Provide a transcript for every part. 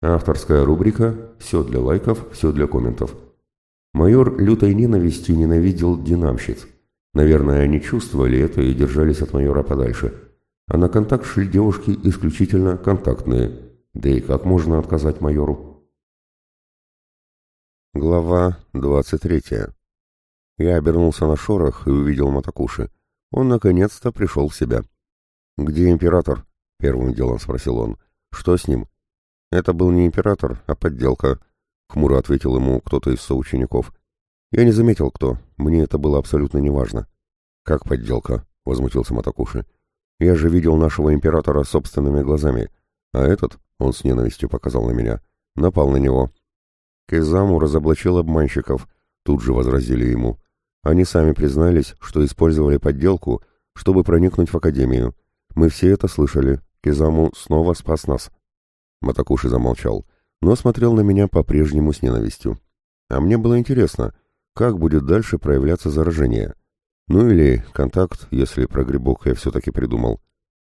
Авторская рубрика «Все для лайков, все для комментов». Майор лютой ненавистью ненавидел динамщиц. Наверное, они чувствовали это и держались от майора подальше. А на контакт шли девушки исключительно контактные. Да и как можно отказать майору? Глава 23. Я обернулся на шорох и увидел Матакуши. Он наконец-то пришел в себя. «Где император?» — первым делом спросил он. «Что с ним?» «Это был не император, а подделка», — хмуро ответил ему кто-то из соучеников. «Я не заметил, кто. Мне это было абсолютно неважно». «Как подделка?» — возмутился Матакуши. «Я же видел нашего императора собственными глазами, а этот, — он с ненавистью показал на меня, — напал на него». Кезаму разоблачил обманщиков, тут же возразили ему. Они сами признались, что использовали подделку, чтобы проникнуть в Академию. Мы все это слышали. Кизаму снова спас нас. Матакуши замолчал, но смотрел на меня по-прежнему с ненавистью. А мне было интересно, как будет дальше проявляться заражение. Ну или контакт, если про грибок я все-таки придумал.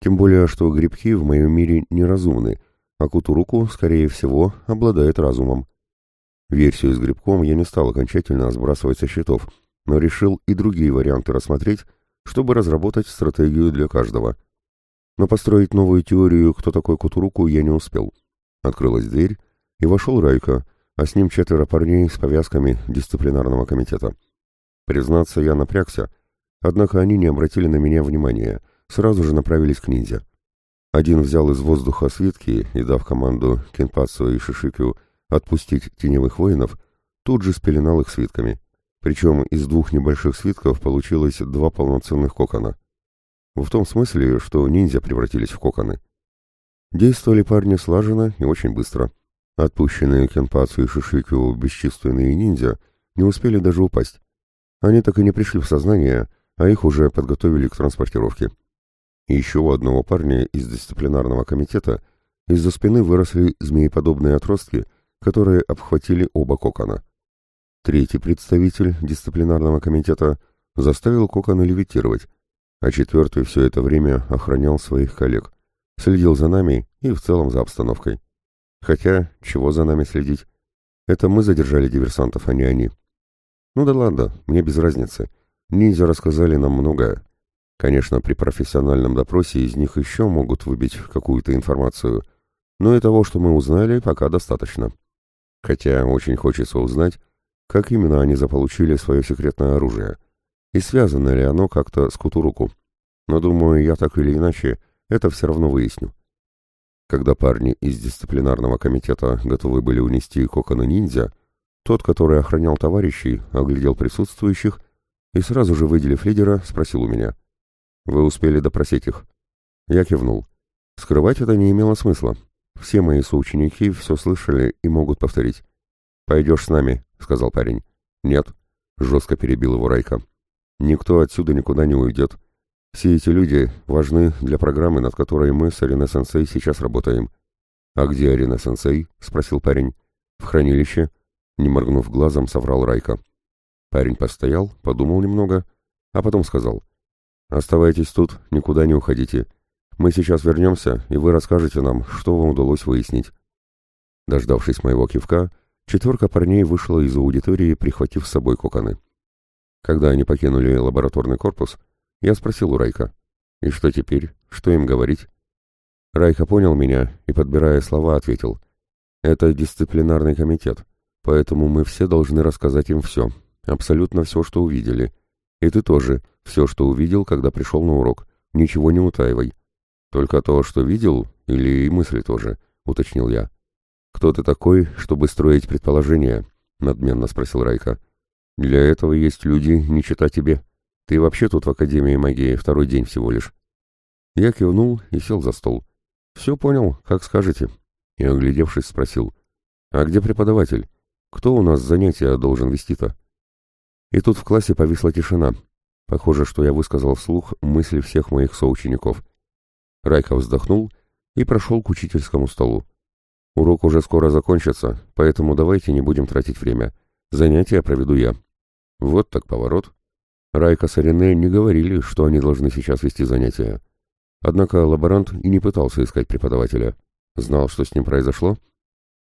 Тем более, что грибки в моем мире неразумны, а Кутуруку, скорее всего, обладает разумом. Версию с грибком я не стал окончательно сбрасывать со счетов, но решил и другие варианты рассмотреть, чтобы разработать стратегию для каждого. Но построить новую теорию, кто такой Кутуруку, я не успел. Открылась дверь, и вошел Райка, а с ним четверо парней с повязками дисциплинарного комитета. Признаться, я напрягся, однако они не обратили на меня внимания, сразу же направились к ниндзя. Один взял из воздуха свитки и, дав команду Кенпацу и Шишикю отпустить теневых воинов, тут же спеленал их свитками. Причем из двух небольших свитков получилось два полноценных кокона. В том смысле, что ниндзя превратились в коконы. Действовали парни слаженно и очень быстро. Отпущенные Кенпацу и Шишикю бесчувственные ниндзя не успели даже упасть. Они так и не пришли в сознание, а их уже подготовили к транспортировке. И еще у одного парня из дисциплинарного комитета из-за спины выросли змееподобные отростки, которые обхватили оба кокона. Третий представитель дисциплинарного комитета заставил коконы левитировать, а четвертый все это время охранял своих коллег, следил за нами и в целом за обстановкой. Хотя, чего за нами следить? Это мы задержали диверсантов, а не они. Ну да ладно, мне без разницы. Ниндзя рассказали нам многое. Конечно, при профессиональном допросе из них еще могут выбить какую-то информацию, но и того, что мы узнали, пока достаточно. Хотя очень хочется узнать, как именно они заполучили свое секретное оружие и связано ли оно как-то с Кутуруку. Но, думаю, я так или иначе это все равно выясню. Когда парни из дисциплинарного комитета готовы были унести коконы ниндзя, тот, который охранял товарищей, оглядел присутствующих и сразу же, выделив лидера, спросил у меня. «Вы успели допросить их?» Я кивнул. Скрывать это не имело смысла. Все мои соученики все слышали и могут повторить. «Пойдешь с нами», — сказал парень. «Нет», — жестко перебил его Райка. Никто отсюда никуда не уйдет. Все эти люди важны для программы, над которой мы с Арина-сенсей сейчас работаем. «А где Арина-сенсей?» — спросил парень. «В хранилище?» — не моргнув глазом, соврал Райка. Парень постоял, подумал немного, а потом сказал. «Оставайтесь тут, никуда не уходите. Мы сейчас вернемся, и вы расскажете нам, что вам удалось выяснить». Дождавшись моего кивка, четверка парней вышла из аудитории, прихватив с собой коконы. Когда они покинули лабораторный корпус, я спросил у Райка, «И что теперь? Что им говорить?» Райка понял меня и, подбирая слова, ответил, «Это дисциплинарный комитет, поэтому мы все должны рассказать им все, абсолютно все, что увидели. И ты тоже, все, что увидел, когда пришел на урок, ничего не утаивай. Только то, что видел, или и мысли тоже», — уточнил я. «Кто ты такой, чтобы строить предположения?» — надменно спросил Райка. Для этого есть люди, не чита тебе. Ты вообще тут в Академии магии второй день всего лишь. Я кивнул и сел за стол. Все понял, как скажете. И, оглядевшись, спросил. А где преподаватель? Кто у нас занятия должен вести-то? И тут в классе повисла тишина. Похоже, что я высказал вслух мысли всех моих соучеников. Райка вздохнул и прошел к учительскому столу. Урок уже скоро закончится, поэтому давайте не будем тратить время. Занятия проведу я. Вот так поворот. Райка с Арине не говорили, что они должны сейчас вести занятия. Однако лаборант и не пытался искать преподавателя. Знал, что с ним произошло,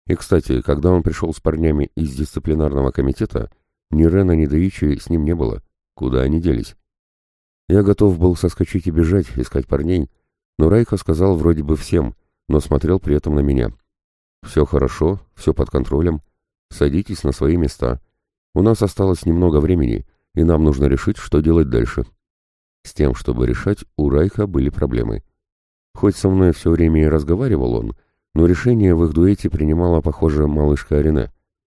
И, кстати, когда он пришел с парнями из дисциплинарного комитета, ни Рена, ни Даичи с ним не было. Куда они делись? Я готов был соскочить и бежать, искать парней, но Райка сказал вроде бы всем, но смотрел при этом на меня. «Все хорошо, все под контролем. Садитесь на свои места. У нас осталось немного времени, и нам нужно решить, что делать дальше». С тем, чтобы решать, у Райка были проблемы. Хоть со мной все время и разговаривал он, но решение в их дуэте принимала, похоже, малышка Арине,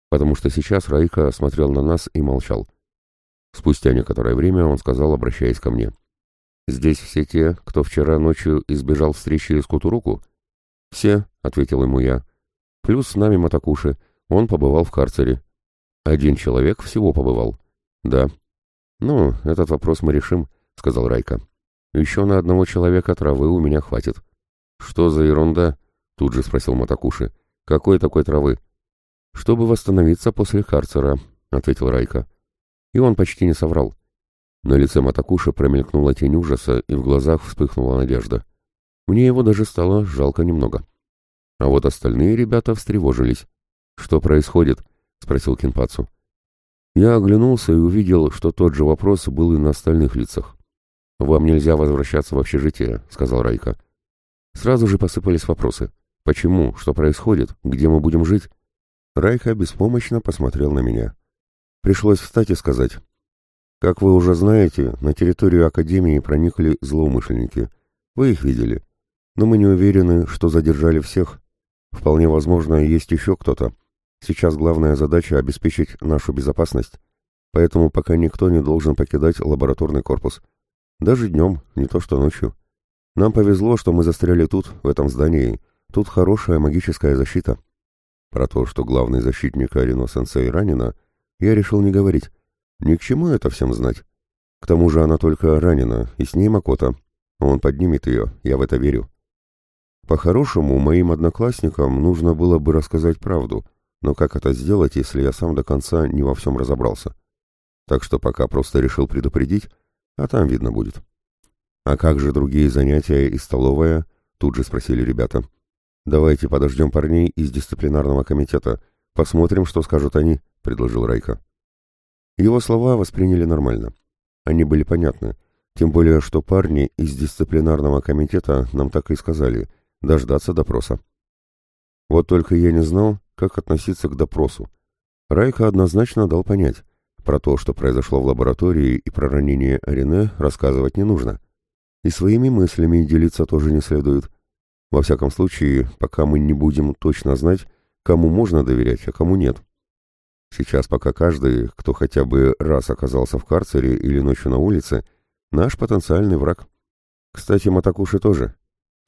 потому что сейчас Райка смотрел на нас и молчал. Спустя некоторое время он сказал, обращаясь ко мне. «Здесь все те, кто вчера ночью избежал встречи с Кутуруку?» «Все», — ответил ему я. «Плюс с нами Матакуши. Он побывал в карцере». «Один человек всего побывал?» «Да». «Ну, этот вопрос мы решим», — сказал Райка. «Еще на одного человека травы у меня хватит». «Что за ерунда?» — тут же спросил Матакуши. «Какой такой травы?» «Чтобы восстановиться после карцера», — ответил Райка. И он почти не соврал. На лице Матакуши промелькнула тень ужаса, и в глазах вспыхнула надежда. Мне его даже стало жалко немного. А вот остальные ребята встревожились. «Что происходит?» — спросил Кинпацу. Я оглянулся и увидел, что тот же вопрос был и на остальных лицах. «Вам нельзя возвращаться в общежитие», — сказал Райка. Сразу же посыпались вопросы. «Почему? Что происходит? Где мы будем жить?» Райка беспомощно посмотрел на меня. Пришлось встать и сказать. Как вы уже знаете, на территорию Академии проникли злоумышленники. Вы их видели. Но мы не уверены, что задержали всех. Вполне возможно, есть еще кто-то. Сейчас главная задача — обеспечить нашу безопасность. Поэтому пока никто не должен покидать лабораторный корпус. Даже днем, не то что ночью. Нам повезло, что мы застряли тут, в этом здании. Тут хорошая магическая защита. Про то, что главный защитник Арино-сенсей ранена — я решил не говорить. Ни к чему это всем знать. К тому же она только ранена, и с ней Макота. Он поднимет ее, я в это верю. По-хорошему, моим одноклассникам нужно было бы рассказать правду, но как это сделать, если я сам до конца не во всем разобрался? Так что пока просто решил предупредить, а там видно будет. «А как же другие занятия и столовая?» — тут же спросили ребята. «Давайте подождем парней из дисциплинарного комитета, посмотрим, что скажут они», — предложил Райка. Его слова восприняли нормально. Они были понятны, тем более, что парни из дисциплинарного комитета нам так и сказали — дождаться допроса. Вот только я не знал, как относиться к допросу. Райка однозначно дал понять, про то, что произошло в лаборатории и про ранение Арине, рассказывать не нужно. И своими мыслями делиться тоже не следует. Во всяком случае, пока мы не будем точно знать, кому можно доверять, а кому нет. Сейчас пока каждый, кто хотя бы раз оказался в карцере или ночью на улице, наш потенциальный враг. Кстати, Матакуши тоже.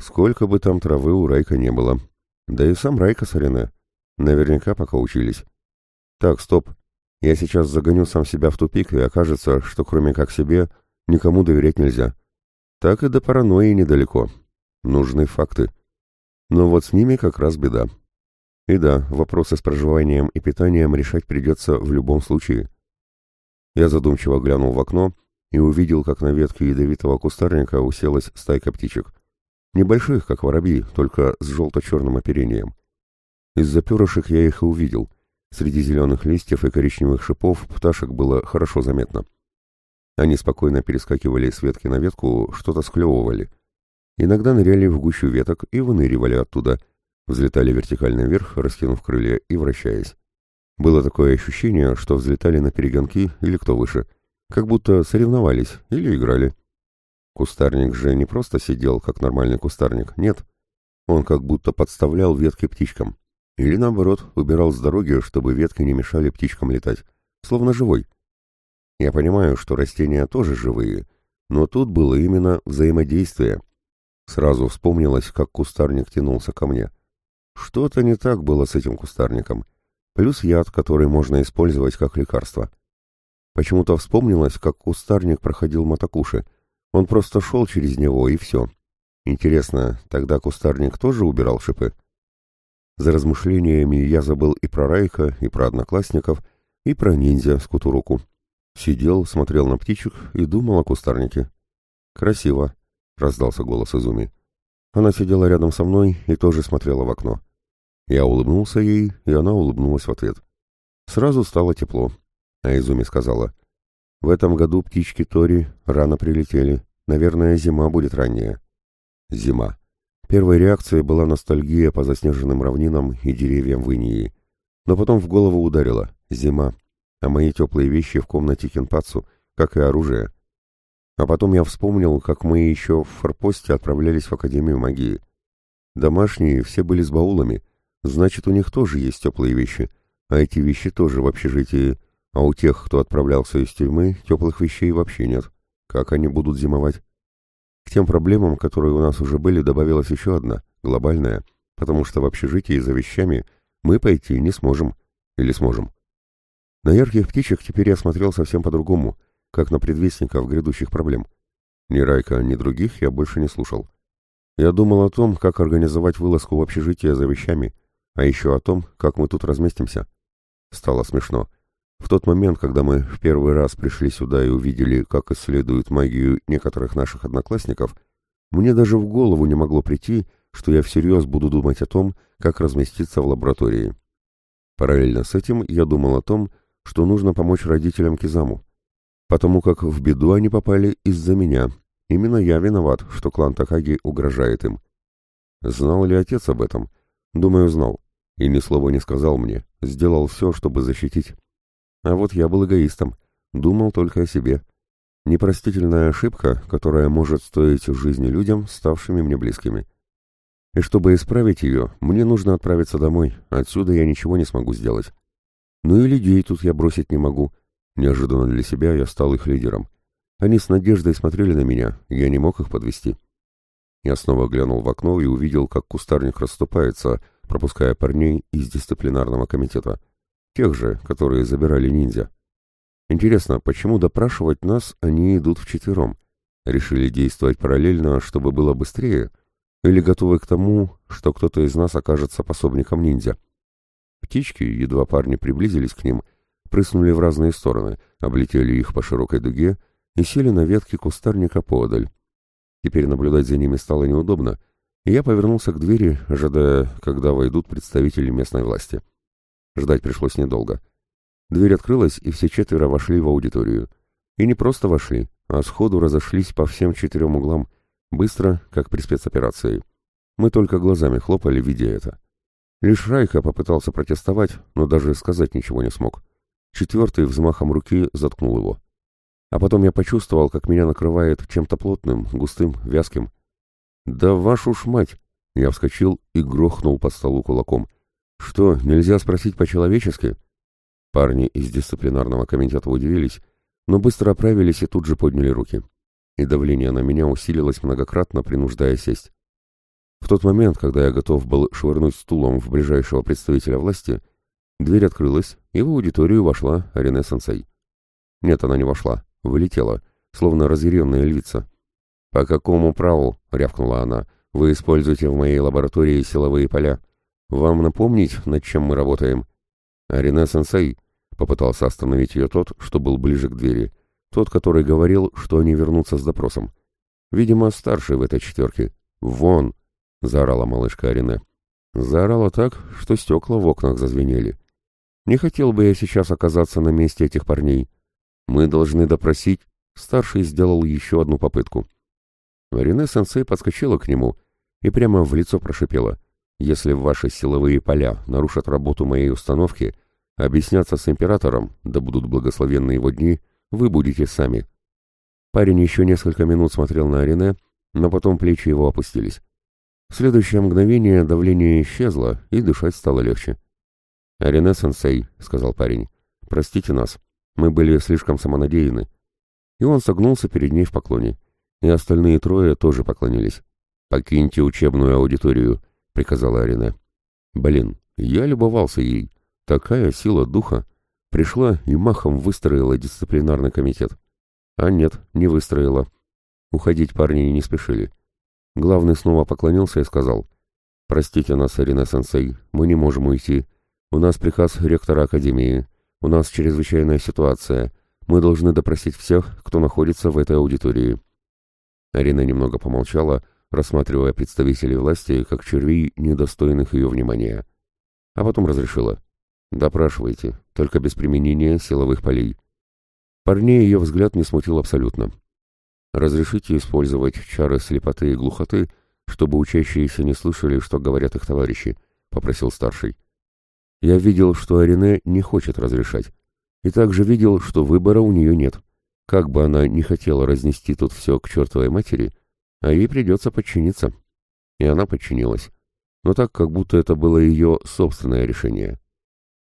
Сколько бы там травы у Райка не было. Да и сам Райка с Арене. Наверняка пока учились. Так, стоп. Я сейчас загоню сам себя в тупик, и окажется, что кроме как себе, никому доверять нельзя. Так и до паранойи недалеко. Нужны факты. Но вот с ними как раз беда. И да, вопросы с проживанием и питанием решать придется в любом случае. Я задумчиво глянул в окно и увидел, как на ветке ядовитого кустарника уселась стайка птичек. Небольших, как воробьи, только с желто-черным оперением. Из-за перышек я их и увидел. Среди зеленых листьев и коричневых шипов пташек было хорошо заметно. Они спокойно перескакивали с ветки на ветку, что-то склевывали. Иногда ныряли в гущу веток и выныривали оттуда — Взлетали вертикально вверх, раскинув крылья и вращаясь. Было такое ощущение, что взлетали на перегонки или кто выше, как будто соревновались или играли. Кустарник же не просто сидел, как нормальный кустарник, нет. Он как будто подставлял ветки птичкам. Или наоборот, убирал с дороги, чтобы ветки не мешали птичкам летать, словно живой. Я понимаю, что растения тоже живые, но тут было именно взаимодействие. Сразу вспомнилось, как кустарник тянулся ко мне — что-то не так было с этим кустарником. Плюс яд, который можно использовать как лекарство. Почему-то вспомнилось, как кустарник проходил Матакуши. Он просто шел через него, и все. Интересно, тогда кустарник тоже убирал шипы? За размышлениями я забыл и про Райка, и про одноклассников, и про ниндзя с Кутуруку. Сидел, смотрел на птичек и думал о кустарнике. «Красиво», — раздался голос Изуми. Она сидела рядом со мной и тоже смотрела в окно. Я улыбнулся ей, и она улыбнулась в ответ. Сразу стало тепло, а Изуми сказала, «В этом году птички Тори рано прилетели, наверное, зима будет ранняя». Зима. Первой реакцией была ностальгия по заснеженным равнинам и деревьям в Инии. Но потом в голову ударила «зима», а мои теплые вещи в комнате Кенпацу, как и оружие. А потом я вспомнил, как мы еще в форпосте отправлялись в Академию магии. Домашние все были с баулами, значит, у них тоже есть теплые вещи, а эти вещи тоже в общежитии, а у тех, кто отправлялся из тюрьмы, теплых вещей вообще нет. Как они будут зимовать? К тем проблемам, которые у нас уже были, добавилась еще одна, глобальная, потому что в общежитии за вещами мы пойти не сможем. Или сможем. На ярких птичек теперь я смотрел совсем по-другому, как на предвестников грядущих проблем. Ни Райка, ни других я больше не слушал. Я думал о том, как организовать вылазку в общежитие за вещами, а еще о том, как мы тут разместимся. Стало смешно. В тот момент, когда мы в первый раз пришли сюда и увидели, как исследуют магию некоторых наших одноклассников, мне даже в голову не могло прийти, что я всерьез буду думать о том, как разместиться в лаборатории. Параллельно с этим я думал о том, что нужно помочь родителям Кизаму, потому как в беду они попали из-за меня. Именно я виноват, что клан Такаги угрожает им. Знал ли отец об этом? Думаю, знал. И ни слова не сказал мне, сделал все, чтобы защитить. А вот я был эгоистом, думал только о себе. Непростительная ошибка, которая может стоить жизни людям, ставшими мне близкими. И чтобы исправить ее, мне нужно отправиться домой, отсюда я ничего не смогу сделать. Ну и людей тут я бросить не могу. Неожиданно для себя я стал их лидером. Они с надеждой смотрели на меня, я не мог их подвести. Я снова глянул в окно и увидел, как кустарник расступается, пропуская парней из дисциплинарного комитета. Тех же, которые забирали ниндзя. Интересно, почему допрашивать нас они идут вчетвером? Решили действовать параллельно, чтобы было быстрее? Или готовы к тому, что кто-то из нас окажется пособником ниндзя? Птички, едва парни приблизились к ним, прыснули в разные стороны, облетели их по широкой дуге и сели на ветки кустарника подаль. Теперь наблюдать за ними стало неудобно, и я повернулся к двери, ожидая, когда войдут представители местной власти. Ждать пришлось недолго. Дверь открылась, и все четверо вошли в аудиторию. И не просто вошли, а сходу разошлись по всем четырем углам, быстро, как при спецоперации. Мы только глазами хлопали, видя это. Лишь Райха попытался протестовать, но даже сказать ничего не смог. Четвертый взмахом руки заткнул его. А потом я почувствовал, как меня накрывает чем-то плотным, густым, вязким. «Да вашу ж мать!» Я вскочил и грохнул по столу кулаком. «Что, нельзя спросить по-человечески?» Парни из дисциплинарного комитета удивились, но быстро оправились и тут же подняли руки. И давление на меня усилилось многократно, принуждая сесть. В тот момент, когда я готов был швырнуть стулом в ближайшего представителя власти, дверь открылась, и в аудиторию вошла Арине Сенсей. Нет, она не вошла, вылетела, словно разъяренная львица. «По какому праву?» — рявкнула она. «Вы используете в моей лаборатории силовые поля. Вам напомнить, над чем мы работаем?» «Арине Сенсей», — попытался остановить ее тот, что был ближе к двери. Тот, который говорил, что они вернутся с допросом. Видимо, старший в этой четверке. «Вон!» — заорала малышка Арине. Заорала так, что стекла в окнах зазвенели. Не хотел бы я сейчас оказаться на месте этих парней. Мы должны допросить. Старший сделал еще одну попытку. Арине-сенсей подскочила к нему и прямо в лицо прошипела. «Если ваши силовые поля нарушат работу моей установки, объясняться с императором, да будут благословенны его дни, вы будете сами». Парень еще несколько минут смотрел на Арине, но потом плечи его опустились. В следующее мгновение давление исчезло, и дышать стало легче. «Арине сенсей», — сказал парень, — «простите нас, мы были слишком самонадеяны». И он согнулся перед ней в поклоне. И остальные трое тоже поклонились. «Покиньте учебную аудиторию», — приказала Арине. Блин, я любовался ей. Такая сила духа. Пришла и махом выстроила дисциплинарный комитет. А нет, не выстроила. Уходить парни не спешили. Главный снова поклонился и сказал, «Простите нас, Арина-сенсей, мы не можем уйти. У нас приказ ректора Академии. У нас чрезвычайная ситуация. Мы должны допросить всех, кто находится в этой аудитории». Арина немного помолчала, рассматривая представителей власти как червей, недостойных ее внимания. а потом разрешила. «Допрашивайте, только без применения силовых полей». Парней ее взгляд не смутил абсолютно. «Разрешите использовать чары слепоты и глухоты, чтобы учащиеся не слышали, что говорят их товарищи», — попросил старший. Я видел, что Арине не хочет разрешать, и также видел, что выбора у нее нет. Как бы она ни хотела разнести тут все к чертовой матери, а ей придется подчиниться. И она подчинилась. Но так, как будто это было ее собственное решение.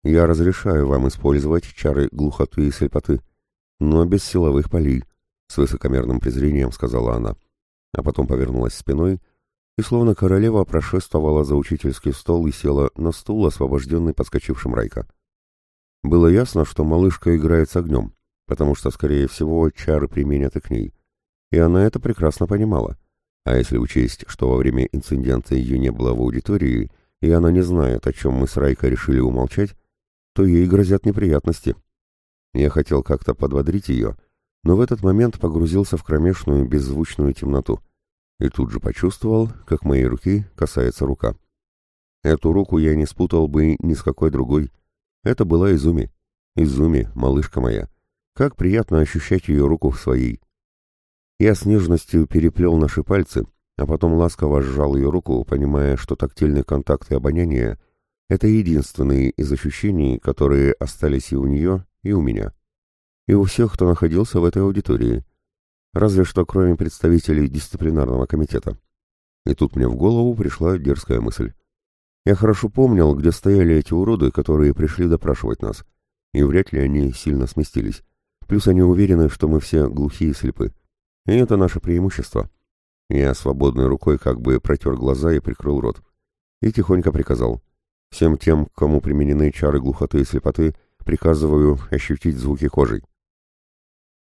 «Я разрешаю вам использовать чары глухоты и слепоты, но без силовых полей», — с высокомерным презрением сказала она. А потом повернулась спиной и словно королева прошествовала за учительский стол и села на стул, освобожденный подскочившим Райка. Было ясно, что малышка играет с огнем, потому что, скорее всего, чары применят и к ней. И она это прекрасно понимала. А если учесть, что во время инцидента ее не было в аудитории, и она не знает, о чем мы с Райкой решили умолчать, то ей грозят неприятности. Я хотел как-то подбодрить ее, но в этот момент погрузился в кромешную беззвучную темноту — и тут же почувствовал, как моей руки касается рука. Эту руку я не спутал бы ни с какой другой. Это была Изуми. Изуми, малышка моя. Как приятно ощущать ее руку в своей. Я с нежностью переплел наши пальцы, а потом ласково сжал ее руку, понимая, что тактильный контакт и обоняние — это единственные из ощущений, которые остались и у нее, и у меня. И у всех, кто находился в этой аудитории — Разве что кроме представителей дисциплинарного комитета. И тут мне в голову пришла дерзкая мысль. Я хорошо помнил, где стояли эти уроды, которые пришли допрашивать нас. И вряд ли они сильно сместились. Плюс они уверены, что мы все глухие и слепы. И это наше преимущество. Я свободной рукой как бы протер глаза и прикрыл рот. И тихонько приказал. Всем тем, кому применены чары глухоты и слепоты, приказываю ощутить звуки кожей.